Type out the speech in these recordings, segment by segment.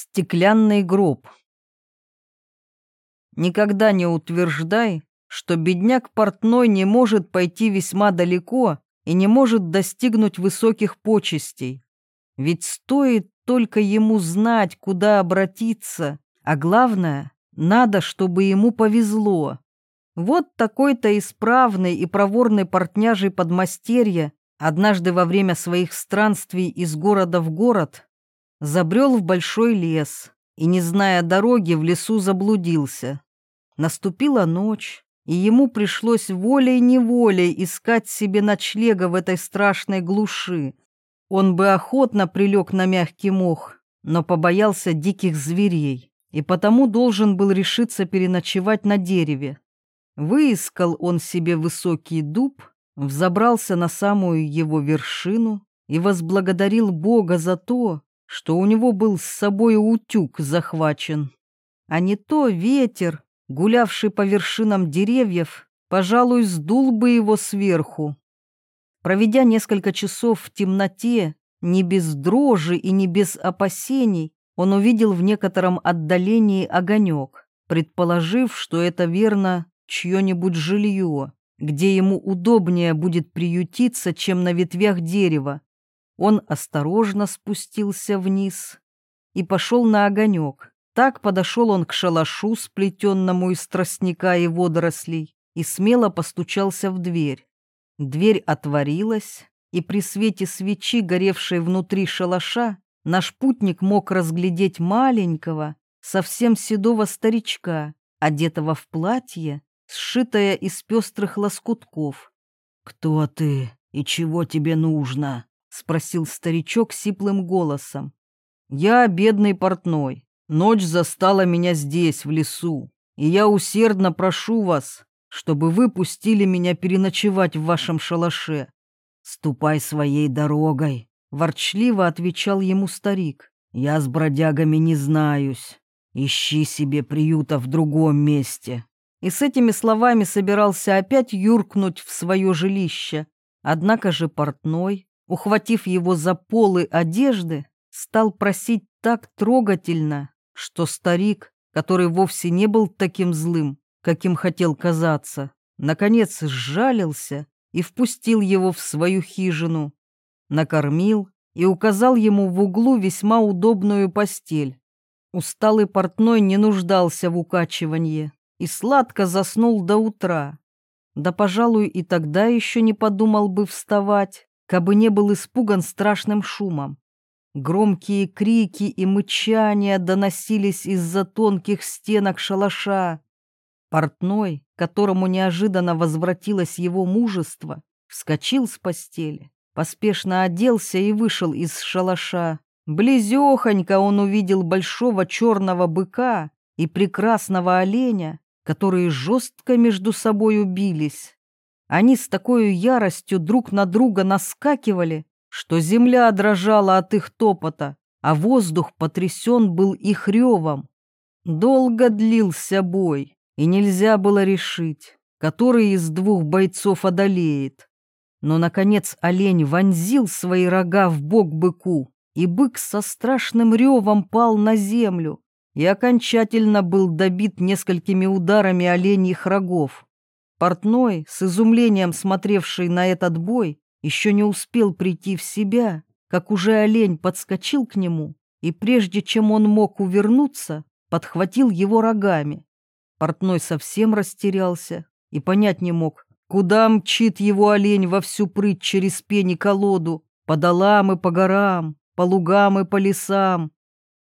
Стеклянный гроб. Никогда не утверждай, что бедняк портной не может пойти весьма далеко и не может достигнуть высоких почестей. Ведь стоит только ему знать, куда обратиться, а главное, надо, чтобы ему повезло. Вот такой-то исправный и проворный портняжий подмастерье однажды во время своих странствий из города в город забрел в большой лес и, не зная дороги, в лесу заблудился. Наступила ночь, и ему пришлось волей-неволей искать себе ночлега в этой страшной глуши. Он бы охотно прилег на мягкий мох, но побоялся диких зверей, и потому должен был решиться переночевать на дереве. Выискал он себе высокий дуб, взобрался на самую его вершину и возблагодарил Бога за то, что у него был с собой утюг захвачен. А не то ветер, гулявший по вершинам деревьев, пожалуй, сдул бы его сверху. Проведя несколько часов в темноте, не без дрожи и не без опасений, он увидел в некотором отдалении огонек, предположив, что это верно чье-нибудь жилье, где ему удобнее будет приютиться, чем на ветвях дерева. Он осторожно спустился вниз и пошел на огонек. Так подошел он к шалашу, сплетенному из тростника и водорослей, и смело постучался в дверь. Дверь отворилась, и при свете свечи, горевшей внутри шалаша, наш путник мог разглядеть маленького, совсем седого старичка, одетого в платье, сшитое из пестрых лоскутков. «Кто ты и чего тебе нужно?» — спросил старичок сиплым голосом. «Я бедный портной. Ночь застала меня здесь, в лесу, и я усердно прошу вас, чтобы вы пустили меня переночевать в вашем шалаше». «Ступай своей дорогой», — ворчливо отвечал ему старик. «Я с бродягами не знаюсь. Ищи себе приюта в другом месте». И с этими словами собирался опять юркнуть в свое жилище. Однако же портной, ухватив его за полы одежды, стал просить так трогательно, что старик, который вовсе не был таким злым, каким хотел казаться, наконец сжалился и впустил его в свою хижину, накормил и указал ему в углу весьма удобную постель. Усталый портной не нуждался в укачивании и сладко заснул до утра. Да, пожалуй, и тогда еще не подумал бы вставать, кабы не был испуган страшным шумом. Громкие крики и мычания доносились из-за тонких стенок шалаша. Портной, которому неожиданно возвратилось его мужество, вскочил с постели, поспешно оделся и вышел из шалаша. Близехонько он увидел большого черного быка и прекрасного оленя, которые жестко между собой убились. Они с такой яростью друг на друга наскакивали, что земля дрожала от их топота, а воздух потрясен был их ревом. Долго длился бой, и нельзя было решить, который из двух бойцов одолеет. Но, наконец, олень вонзил свои рога в бок быку, и бык со страшным ревом пал на землю и окончательно был добит несколькими ударами оленьих рогов. Портной, с изумлением смотревший на этот бой, еще не успел прийти в себя, как уже олень подскочил к нему, и прежде чем он мог увернуться, подхватил его рогами. Портной совсем растерялся и понять не мог, куда мчит его олень во всю прыть через пень и колоду, по долам и по горам, по лугам и по лесам,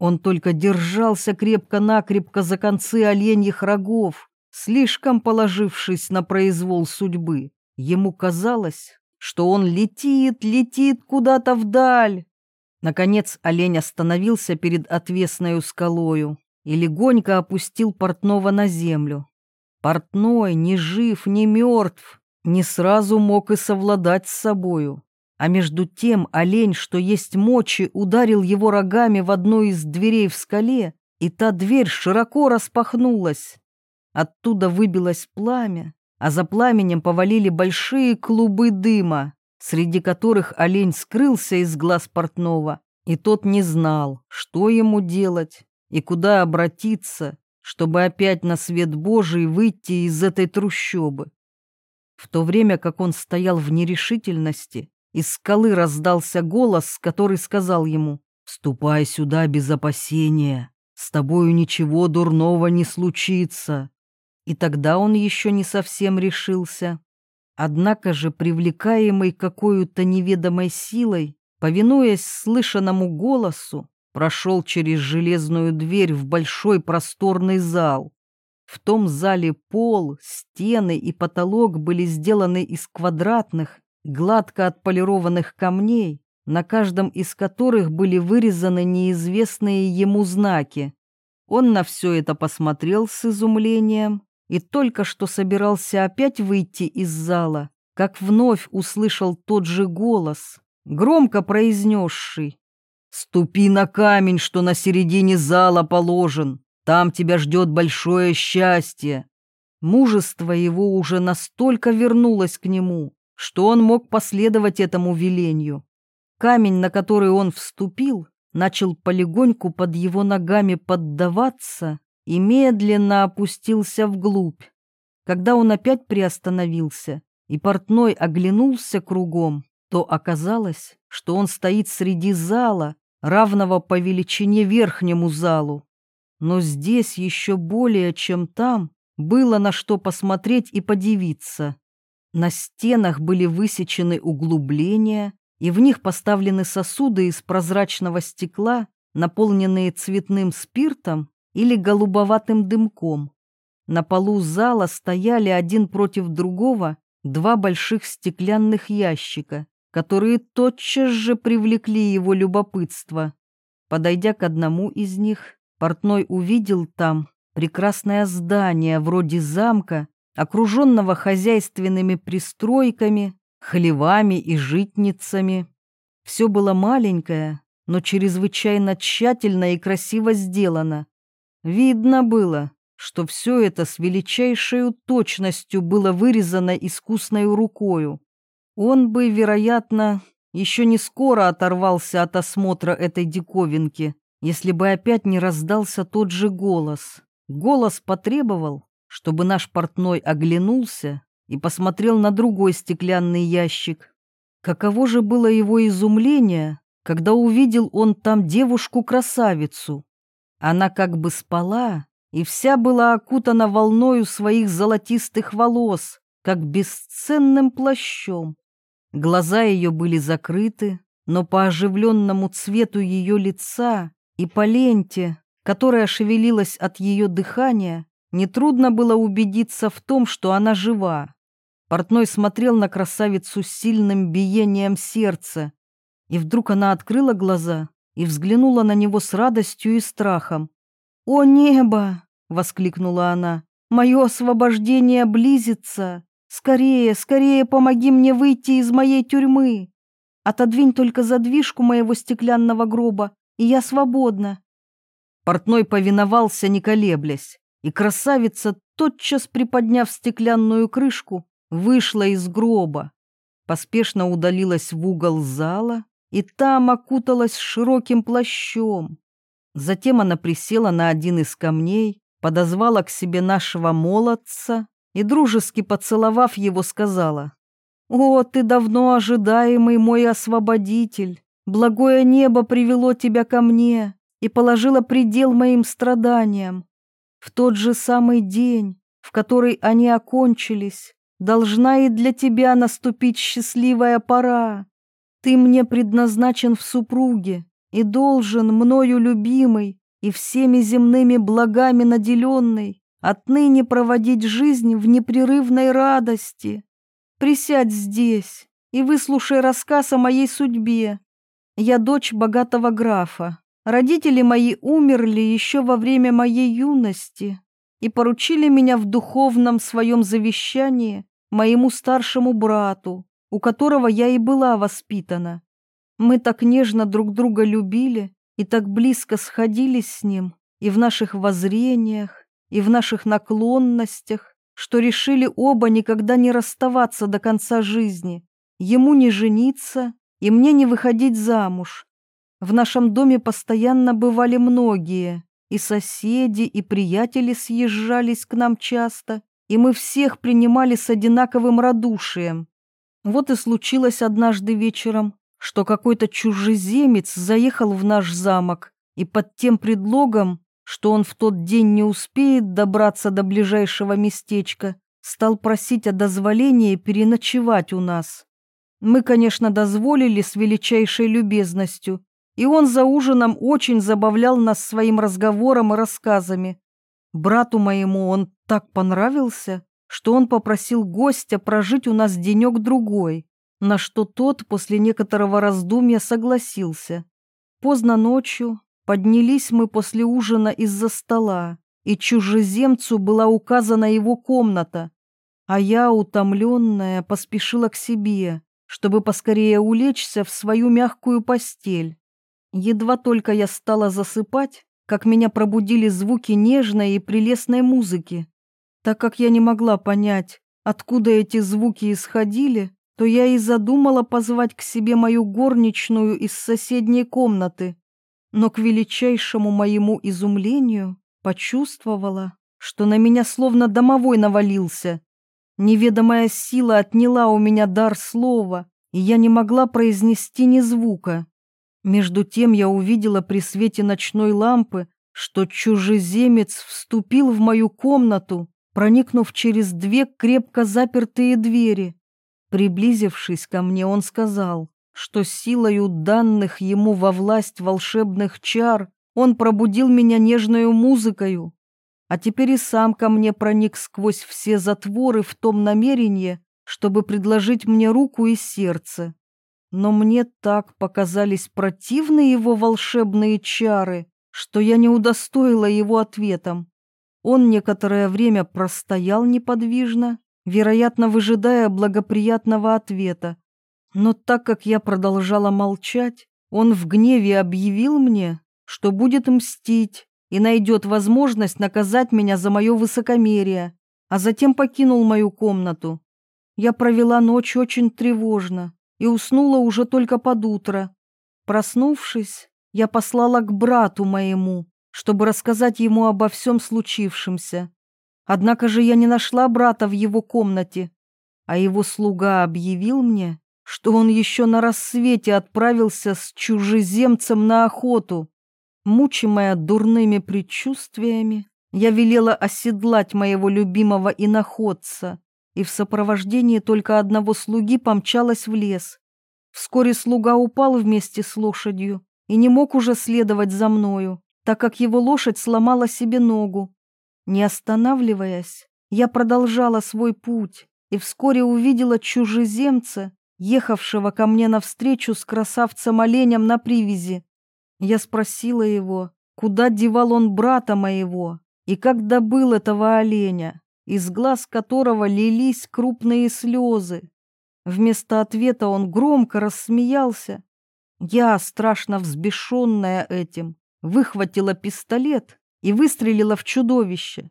он только держался крепко-накрепко за концы оленьих рогов, слишком положившись на произвол судьбы. Ему казалось, что он летит, летит куда-то вдаль. Наконец олень остановился перед отвесной скалою и легонько опустил портного на землю. Портной, ни жив, ни мертв, не сразу мог и совладать с собою. А между тем олень, что есть мочи, ударил его рогами в одну из дверей в скале, и та дверь широко распахнулась. Оттуда выбилось пламя, а за пламенем повалили большие клубы дыма, среди которых олень скрылся из глаз портного И тот не знал, что ему делать и куда обратиться, чтобы опять на свет Божий выйти из этой трущобы. В то время как он стоял в нерешительности, из скалы раздался голос, который сказал ему «Ступай сюда без опасения, с тобою ничего дурного не случится». И тогда он еще не совсем решился. Однако же, привлекаемый какой-то неведомой силой, повинуясь слышанному голосу, прошел через железную дверь в большой просторный зал. В том зале пол, стены и потолок были сделаны из квадратных, гладко отполированных камней, на каждом из которых были вырезаны неизвестные ему знаки. Он на все это посмотрел с изумлением и только что собирался опять выйти из зала, как вновь услышал тот же голос, громко произнесший «Ступи на камень, что на середине зала положен, там тебя ждет большое счастье». Мужество его уже настолько вернулось к нему, что он мог последовать этому велению. Камень, на который он вступил, начал полегоньку под его ногами поддаваться и медленно опустился вглубь. Когда он опять приостановился и портной оглянулся кругом, то оказалось, что он стоит среди зала, равного по величине верхнему залу. Но здесь еще более, чем там, было на что посмотреть и подивиться. На стенах были высечены углубления, и в них поставлены сосуды из прозрачного стекла, наполненные цветным спиртом или голубоватым дымком. На полу зала стояли один против другого два больших стеклянных ящика, которые тотчас же привлекли его любопытство. Подойдя к одному из них, портной увидел там прекрасное здание вроде замка, окруженного хозяйственными пристройками, хлевами и житницами. Все было маленькое, но чрезвычайно тщательно и красиво сделано. Видно было, что все это с величайшей точностью было вырезано искусной рукою. Он бы, вероятно, еще не скоро оторвался от осмотра этой диковинки, если бы опять не раздался тот же голос. Голос потребовал, чтобы наш портной оглянулся и посмотрел на другой стеклянный ящик. Каково же было его изумление, когда увидел он там девушку-красавицу. Она как бы спала и вся была окутана волною своих золотистых волос, как бесценным плащом. Глаза ее были закрыты, но по оживленному цвету ее лица и по ленте, которая шевелилась от ее дыхания, нетрудно было убедиться в том, что она жива. Портной смотрел на красавицу с сильным биением сердца, и вдруг она открыла глаза и взглянула на него с радостью и страхом. «О небо!» — воскликнула она. «Мое освобождение близится!» Скорее, скорее помоги мне выйти из моей тюрьмы. Отодвинь только задвижку моего стеклянного гроба, и я свободна. Портной повиновался, не колеблясь, и красавица, тотчас приподняв стеклянную крышку, вышла из гроба. Поспешно удалилась в угол зала и там окуталась широким плащом. Затем она присела на один из камней, подозвала к себе нашего молодца и, дружески поцеловав его, сказала, «О, ты давно ожидаемый мой освободитель! Благое небо привело тебя ко мне и положило предел моим страданиям. В тот же самый день, в который они окончились, должна и для тебя наступить счастливая пора. Ты мне предназначен в супруге и должен, мною любимый и всеми земными благами наделенный, Отныне проводить жизнь в непрерывной радости. Присядь здесь и выслушай рассказ о моей судьбе. Я дочь богатого графа. Родители мои умерли еще во время моей юности и поручили меня в духовном своем завещании моему старшему брату, у которого я и была воспитана. Мы так нежно друг друга любили и так близко сходились с ним и в наших воззрениях, и в наших наклонностях, что решили оба никогда не расставаться до конца жизни, ему не жениться и мне не выходить замуж. В нашем доме постоянно бывали многие, и соседи, и приятели съезжались к нам часто, и мы всех принимали с одинаковым радушием. Вот и случилось однажды вечером, что какой-то чужеземец заехал в наш замок, и под тем предлогом, что он в тот день не успеет добраться до ближайшего местечка, стал просить о дозволении переночевать у нас. Мы, конечно, дозволили с величайшей любезностью, и он за ужином очень забавлял нас своим разговором и рассказами. Брату моему он так понравился, что он попросил гостя прожить у нас денек-другой, на что тот после некоторого раздумья согласился. Поздно ночью поднялись мы после ужина из-за стола, и чужеземцу была указана его комната, а я, утомленная, поспешила к себе, чтобы поскорее улечься в свою мягкую постель. Едва только я стала засыпать, как меня пробудили звуки нежной и прелестной музыки. Так как я не могла понять, откуда эти звуки исходили, то я и задумала позвать к себе мою горничную из соседней комнаты. Но к величайшему моему изумлению почувствовала, что на меня словно домовой навалился. Неведомая сила отняла у меня дар слова, и я не могла произнести ни звука. Между тем я увидела при свете ночной лампы, что чужеземец вступил в мою комнату, проникнув через две крепко запертые двери. Приблизившись ко мне, он сказал, что силою данных ему во власть волшебных чар он пробудил меня нежною музыкою, а теперь и сам ко мне проник сквозь все затворы в том намерении, чтобы предложить мне руку и сердце но мне так показались противны его волшебные чары, что я не удостоила его ответом. Он некоторое время простоял неподвижно, вероятно, выжидая благоприятного ответа. Но так как я продолжала молчать, он в гневе объявил мне, что будет мстить и найдет возможность наказать меня за мое высокомерие, а затем покинул мою комнату. Я провела ночь очень тревожно, и уснула уже только под утро. Проснувшись, я послала к брату моему, чтобы рассказать ему обо всем случившемся. Однако же я не нашла брата в его комнате, а его слуга объявил мне, что он еще на рассвете отправился с чужеземцем на охоту. Мучимая дурными предчувствиями, я велела оседлать моего любимого иноходца и в сопровождении только одного слуги помчалась в лес. Вскоре слуга упал вместе с лошадью и не мог уже следовать за мною, так как его лошадь сломала себе ногу. Не останавливаясь, я продолжала свой путь и вскоре увидела чужеземца, ехавшего ко мне навстречу с красавцем-оленем на привязи. Я спросила его, куда девал он брата моего и как добыл этого оленя из глаз которого лились крупные слезы. Вместо ответа он громко рассмеялся. Я, страшно взбешенная этим, выхватила пистолет и выстрелила в чудовище.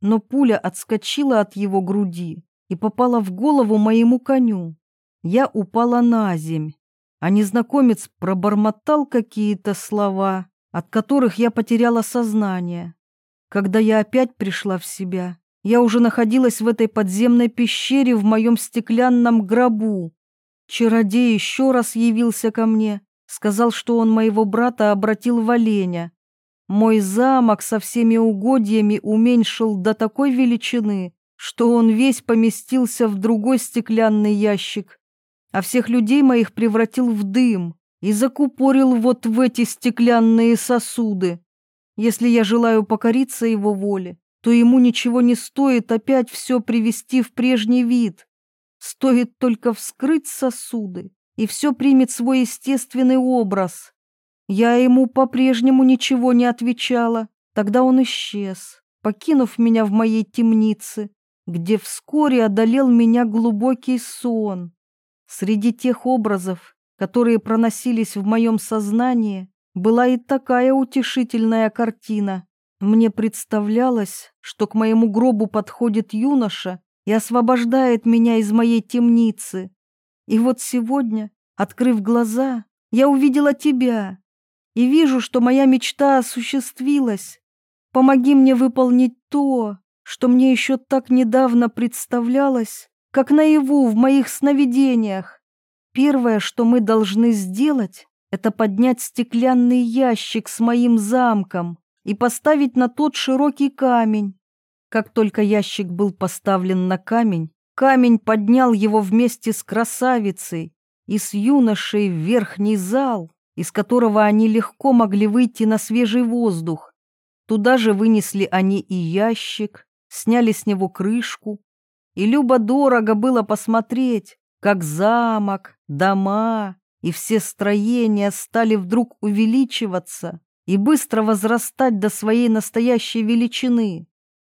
Но пуля отскочила от его груди и попала в голову моему коню. Я упала на земь, а незнакомец пробормотал какие-то слова, от которых я потеряла сознание. Когда я опять пришла в себя, я уже находилась в этой подземной пещере в моем стеклянном гробу. Чародей еще раз явился ко мне, сказал, что он моего брата обратил в оленя. Мой замок со всеми угодьями уменьшил до такой величины, что он весь поместился в другой стеклянный ящик, а всех людей моих превратил в дым и закупорил вот в эти стеклянные сосуды. Если я желаю покориться его воле, то ему ничего не стоит опять все привести в прежний вид. Стоит только вскрыть сосуды, и все примет свой естественный образ. Я ему по-прежнему ничего не отвечала. Тогда он исчез, покинув меня в моей темнице, где вскоре одолел меня глубокий сон. Среди тех образов, которые проносились в моем сознании, была и такая утешительная картина. Мне представлялось, что к моему гробу подходит юноша и освобождает меня из моей темницы. И вот сегодня, открыв глаза, я увидела тебя. и вижу, что моя мечта осуществилась. Помоги мне выполнить то, что мне еще так недавно представлялось, как наяву в моих сновидениях. Первое, что мы должны сделать, это поднять стеклянный ящик с моим замком и поставить на тот широкий камень. Как только ящик был поставлен на камень, камень поднял его вместе с красавицей и с юношей в верхний зал, из которого они легко могли выйти на свежий воздух. Туда же вынесли они и ящик, сняли с него крышку, и любо-дорого было посмотреть, как замок, дома и все строения стали вдруг увеличиваться и быстро возрастать до своей настоящей величины.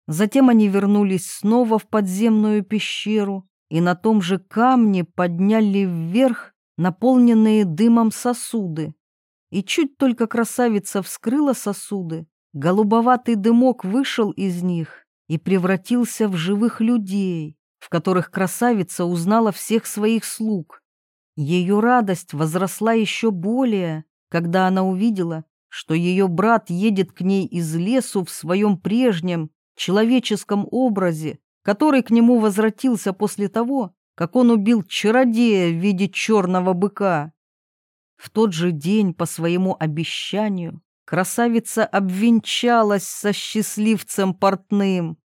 Затем они вернулись снова в подземную пещеру и на том же камне подняли вверх наполненные дымом сосуды. И чуть только красавица вскрыла сосуды, голубоватый дымок вышел из них и превратился в живых людей, в которых красавица узнала всех своих слуг. Ее радость возросла еще более, когда она увидела, что ее брат едет к ней из лесу в своем прежнем человеческом образе, который к нему возвратился после того, как он убил чародея в виде черного быка. В тот же день по своему обещанию красавица обвенчалась со счастливцем портным,